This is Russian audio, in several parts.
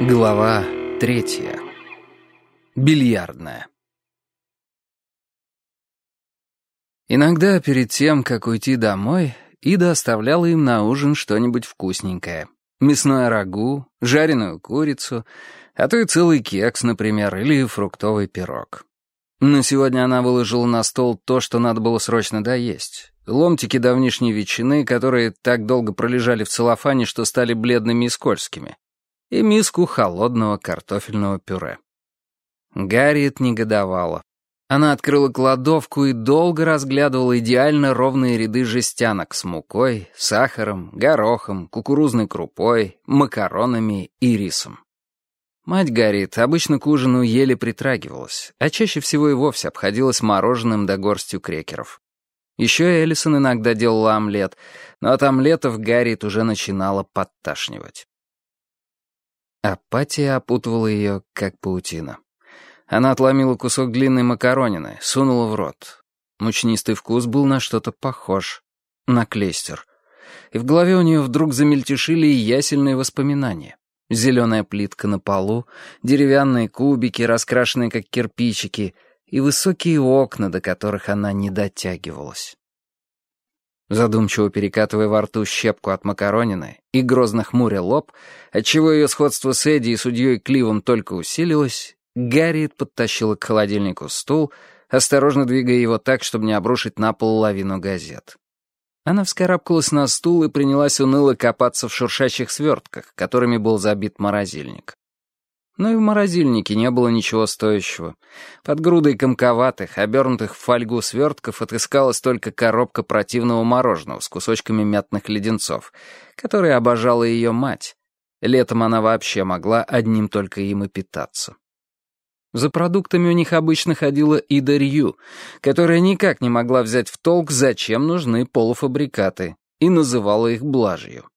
Глава третья. Бильярдная. Иногда перед тем, как уйти домой, Ида оставляла им на ужин что-нибудь вкусненькое. Мясное рагу, жареную курицу, а то и целый кекс, например, или фруктовый пирог. Но сегодня она выложила на стол то, что надо было срочно доесть. Ломтики давнишней ветчины, которые так долго пролежали в целлофане, что стали бледными и скользкими и миску холодного картофельного пюре. Гарриет негодовала. Она открыла кладовку и долго разглядывала идеально ровные ряды жестянок с мукой, сахаром, горохом, кукурузной крупой, макаронами и рисом. Мать Гарриет обычно к ужину еле притрагивалась, а чаще всего и вовсе обходилась мороженым до горстью крекеров. Еще Эллисон иногда делала омлет, но от омлетов Гарриет уже начинала подташнивать. Апатия опутывала ее, как паутина. Она отломила кусок длинной макаронины, сунула в рот. Мучнистый вкус был на что-то похож. На клейстер. И в голове у нее вдруг замельтешили ясельные воспоминания. Зеленая плитка на полу, деревянные кубики, раскрашенные как кирпичики, и высокие окна, до которых она не дотягивалась. Задумчиво перекатывая во рту щепку от макаронины и грозно хмуря лоб, отчего ее сходство с Эдди и судьей Кливом только усилилось, Гарриет подтащила к холодильнику стул, осторожно двигая его так, чтобы не обрушить на пол лавину газет. Она вскарабкалась на стул и принялась уныло копаться в шуршащих свертках, которыми был забит морозильник. Но и в морозильнике не было ничего стоящего. Под грудой комковатых, обернутых в фольгу свертков отыскалась только коробка противного мороженого с кусочками мятных леденцов, которые обожала ее мать. Летом она вообще могла одним только им и питаться. За продуктами у них обычно ходила Ида Рью, которая никак не могла взять в толк, зачем нужны полуфабрикаты, и называла их блажью.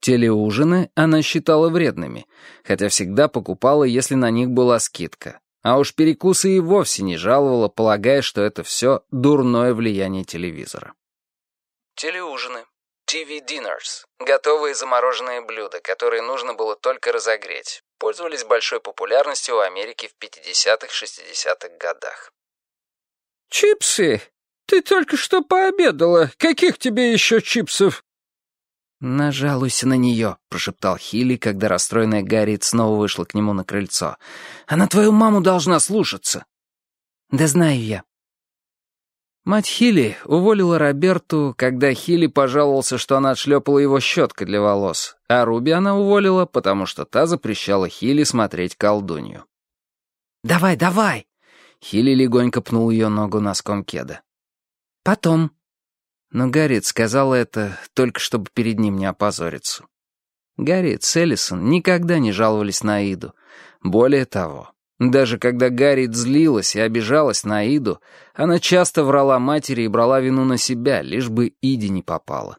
Телеужины она считала вредными, хотя всегда покупала, если на них была скидка. А уж перекусы и вовсе не жаловала, полагая, что это все дурное влияние телевизора. Телеужины. TV dinners. Готовые замороженные блюда, которые нужно было только разогреть. Пользовались большой популярностью в Америке в 50-60-х годах. «Чипсы? Ты только что пообедала. Каких тебе еще чипсов?» «Нажалуйся на нее», — прошептал Хилли, когда расстроенная Гарриет снова вышла к нему на крыльцо. «Она твою маму должна слушаться». «Да знаю я». Мать Хилли уволила Роберту, когда Хилли пожаловался, что она отшлепала его щеткой для волос, а Руби она уволила, потому что та запрещала Хилли смотреть колдунью. «Давай, давай!» Хилли легонько пнул ее ногу носком кеда. «Потом», но Гарриет сказала это только чтобы перед ним не опозориться. Гарриет с Эллисон никогда не жаловались на Иду. Более того, даже когда Гарриет злилась и обижалась на Иду, она часто врала матери и брала вину на себя, лишь бы Иди не попала.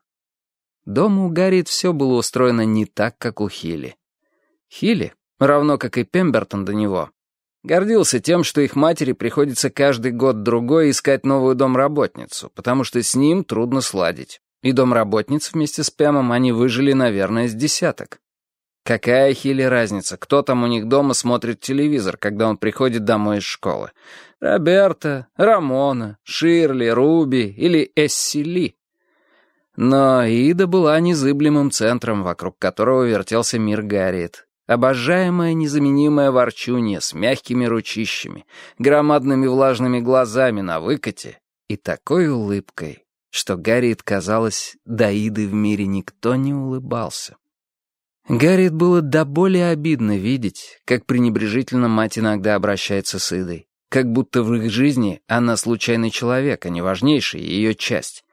Дома у Гарриет все было устроено не так, как у Хилли. Хилли, равно как и Пембертон до него, Гордился тем, что их матери приходится каждый год-другой искать новую домработницу, потому что с ним трудно сладить. И домработниц вместе с Пэмом они выжили, наверное, с десяток. Какая хили разница, кто там у них дома смотрит телевизор, когда он приходит домой из школы? Роберта, Рамона, Ширли, Руби или Эссили? Но Ида была незыблемым центром, вокруг которого вертелся мир Гарриет, Обожаемая незаменимая ворчунья с мягкими ручищами, громадными влажными глазами на выкате и такой улыбкой, что Гарриет казалось, до Иды в мире никто не улыбался. Гарриет было до более обидно видеть, как пренебрежительно мать иногда обращается с Идой, как будто в их жизни она случайный человек, а не важнейшая ее часть.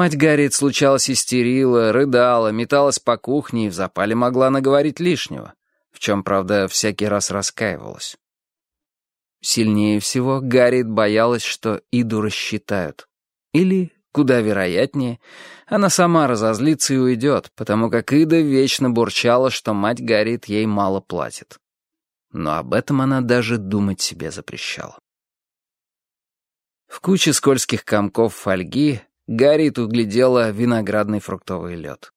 Мать Гарриет случалось истерила, рыдала, металась по кухне и в запале могла наговорить лишнего, в чем, правда, всякий раз раскаивалась. Сильнее всего Гарриет боялась, что Иду рассчитают. Или, куда вероятнее, она сама разозлится и уйдет, потому как Ида вечно бурчала, что мать Гарриет ей мало платит. Но об этом она даже думать себе запрещала. В куче скользких комков фольги Гарриет углядела виноградный фруктовый лед.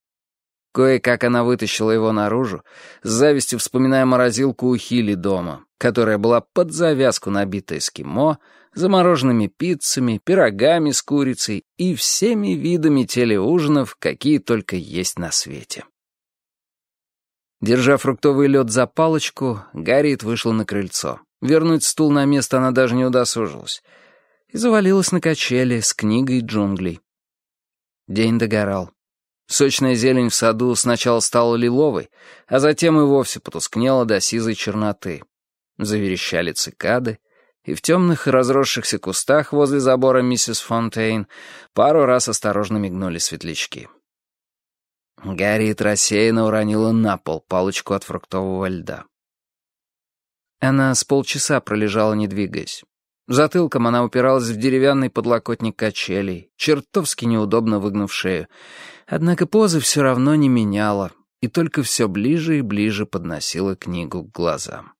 Кое-как она вытащила его наружу, с завистью вспоминая морозилку у Хили дома, которая была под завязку набита эскимо, замороженными пиццами, пирогами с курицей и всеми видами телеужинов, какие только есть на свете. Держа фруктовый лед за палочку, Гарриет вышла на крыльцо. Вернуть стул на место она даже не удосужилась. И завалилась на качели с книгой джунглей. День догорал. Сочная зелень в саду сначала стала лиловой, а затем и вовсе потускнела до сизой черноты. Заверещали цикады, и в темных разросшихся кустах возле забора миссис Фонтейн пару раз осторожно мигнули светлячки. Гарриет рассеянно уронила на пол палочку от фруктового льда. Она с полчаса пролежала, не двигаясь. Затылком она упиралась в деревянный подлокотник качелей, чертовски неудобно выгнув шею. Однако позы все равно не меняла, и только все ближе и ближе подносила книгу к глазам.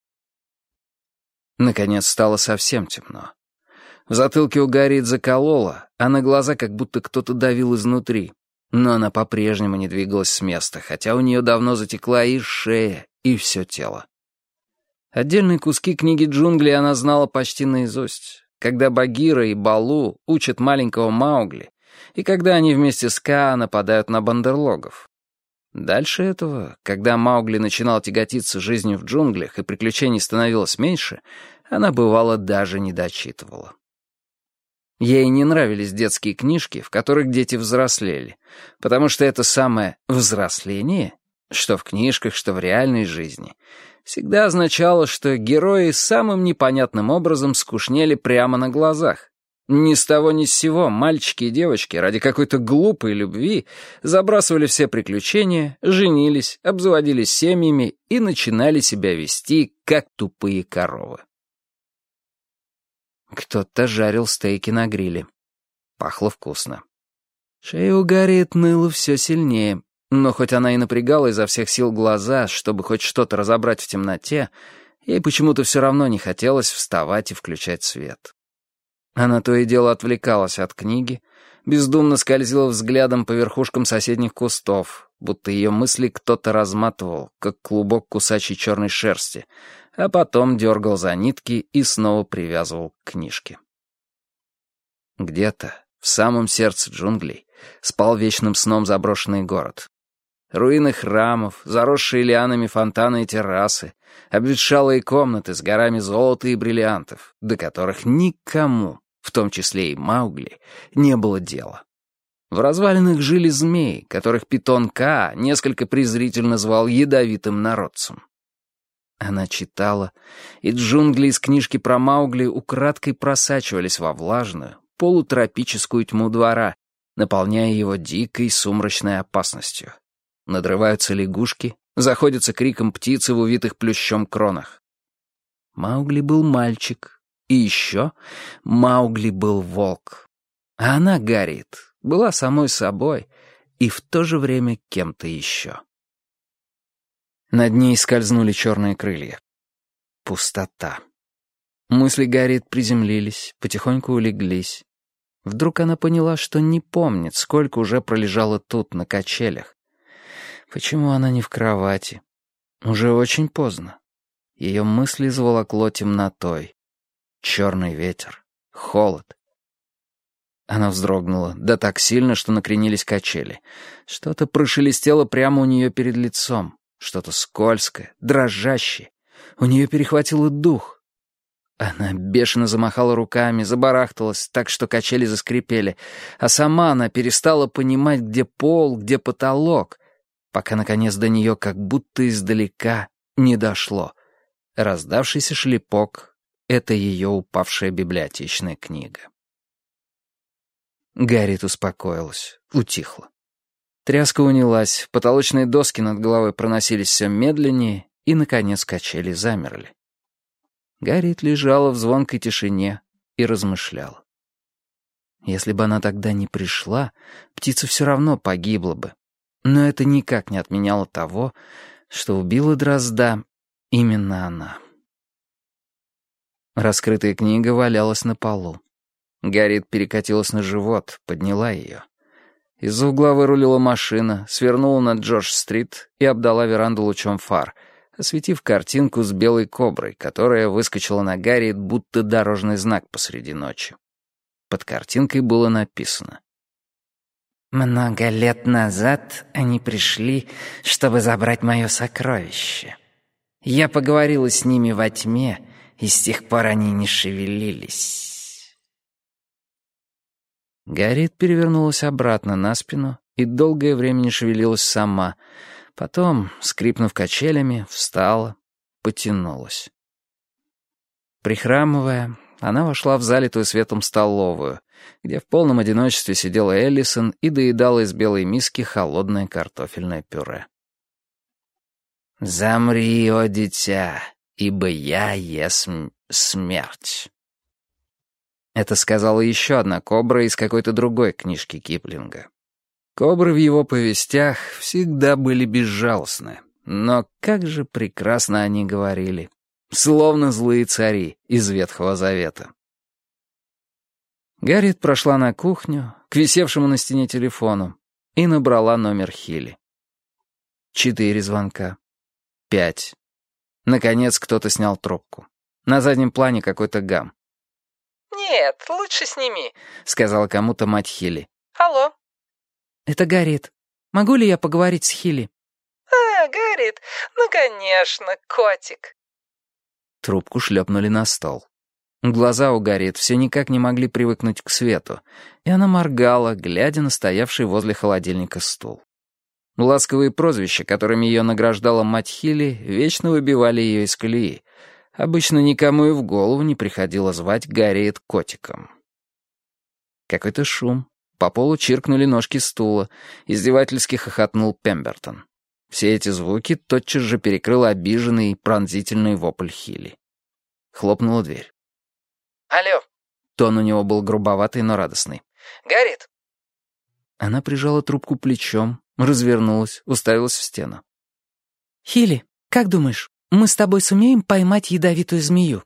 Наконец стало совсем темно. В затылке у Гарриет заколола, а на глаза как будто кто-то давил изнутри. Но она по-прежнему не двигалась с места, хотя у нее давно затекла и шея, и все тело. Отдельные куски книги джунглей она знала почти наизусть. Когда Багира и Балу учат маленького Маугли, и когда они вместе с Ка нападают на бандерлогов. Дальше этого, когда Маугли начинал тяготиться жизнью в джунглях и приключений становилось меньше, она бывало даже не дочитывала. Ей не нравились детские книжки, в которых дети взрослели, потому что это самое «взросление», что в книжках, что в реальной жизни — всегда означало, что герои самым непонятным образом скучнели прямо на глазах. Ни с того ни с сего мальчики и девочки ради какой-то глупой любви забрасывали все приключения, женились, обзаводились семьями и начинали себя вести, как тупые коровы. Кто-то жарил стейки на гриле. Пахло вкусно. Шея у Гарриет ныла все сильнее, но хоть она и напрягала изо всех сил глаза, чтобы хоть что-то разобрать в темноте, ей почему-то все равно не хотелось вставать и включать свет. Она то и дело отвлекалась от книги, бездумно скользила взглядом по верхушкам соседних кустов, будто ее мысли кто-то разматывал, как клубок кусачей черной шерсти, а потом дергал за нитки и снова привязывал к книжке. Где-то, в самом сердце джунглей, спал вечным сном заброшенный город. Руины храмов, заросшие лианами фонтаны и террасы, обветшалые комнаты с горами золота и бриллиантов, до которых никому, в том числе и Маугли, не было дела. В развалинах жили змеи, которых питон Ка несколько презрительно звал ядовитым народцем. Она читала, и джунгли из книжки про Маугли украдкой просачивались во влажную, полутропическую тьму двора, наполняя его дикой сумрачной опасностью. Надрываются лягушки, заходятся криком птицы в увитых плющом кронах. Маугли был мальчик, и еще Маугли был волк. А она, Гарриет, была самой собой и в то же время кем-то еще. Над ней скользнули черные крылья. Пустота. Мысли Гарриет приземлились, потихоньку улеглись. Вдруг она поняла, что не помнит, сколько уже пролежала тут, на качелях. Почему она не в кровати? Уже очень поздно. Ее мысли заволокло темнотой. Черный ветер, холод. Она вздрогнула, да так сильно, что накренились качели. Что-то прошелестело прямо у нее перед лицом. Что-то скользкое, дрожащее. У нее перехватило дух. Она бешено замахала руками, забарахталась, так что качели заскрипели. А сама она перестала понимать, где пол, где потолок пока, наконец, до нее как будто издалека не дошло. Раздавшийся шлепок — это ее упавшая библиотечная книга. Гаррит успокоилась, утихла. Тряска унялась, потолочные доски над головой проносились все медленнее, и, наконец, качели замерли. Гаррит лежала в звонкой тишине и размышляла. Если бы она тогда не пришла, птица все равно погибла бы, но это никак не отменяло того, что убила Дрозда именно она. Раскрытая книга валялась на полу. Гарриет перекатилась на живот, подняла ее. Из-за угла вырулила машина, свернула на Джордж-стрит и обдала веранду лучом фар, осветив картинку с белой коброй, которая выскочила на Гарриет, будто дорожный знак посреди ночи. Под картинкой было написано «Много лет назад они пришли, чтобы забрать мое сокровище. Я поговорила с ними во тьме, и с тех пор они не шевелились». Гарриет перевернулась обратно на спину и долгое время не шевелилась сама. Потом, скрипнув качелями, встала, потянулась. Прихрамывая, она вошла в залитую светом столовую, где в полном одиночестве сидела Эллисон и доедала из белой миски холодное картофельное пюре. «Замри, о дитя, ибо я есмь смерть». Это сказала еще одна кобра из какой-то другой книжки Киплинга. Кобры в его повестях всегда были безжалостны, но как же прекрасно они говорили, словно злые цари из Ветхого Завета. Гарриет прошла на кухню, к висевшему на стене телефону, и набрала номер Хилли. Четыре звонка. Пять. Наконец кто-то снял трубку. На заднем плане какой-то гам. «Нет, лучше сними», — сказала кому-то мать Хилли. «Алло». «Это Гарриет. Могу ли я поговорить с Хилли?» «А, Гарриет, ну, конечно, котик». Трубку шлепнули на стол. Глаза у Гарриет все никак не могли привыкнуть к свету, и она моргала, глядя на стоявший возле холодильника стул. Ласковые прозвища, которыми ее награждала мать Хилли, вечно выбивали ее из колеи, Обычно никому и в голову не приходило звать Гарриет котиком. Какой-то шум. По полу чиркнули ножки стула. Издевательски хохотнул Пембертон. Все эти звуки тотчас же перекрыл обиженный и пронзительный вопль Хилли. Хлопнула дверь. «Алло». Тон у него был грубоватый, но радостный. «Гарриет?» Она прижала трубку плечом, развернулась, уставилась в стену. «Хилли, как думаешь, мы с тобой сумеем поймать ядовитую змею?»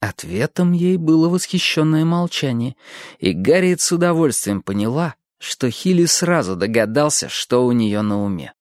Ответом ей было восхищенное молчание, и Гарриет с удовольствием поняла, что Хилли сразу догадался, что у нее на уме.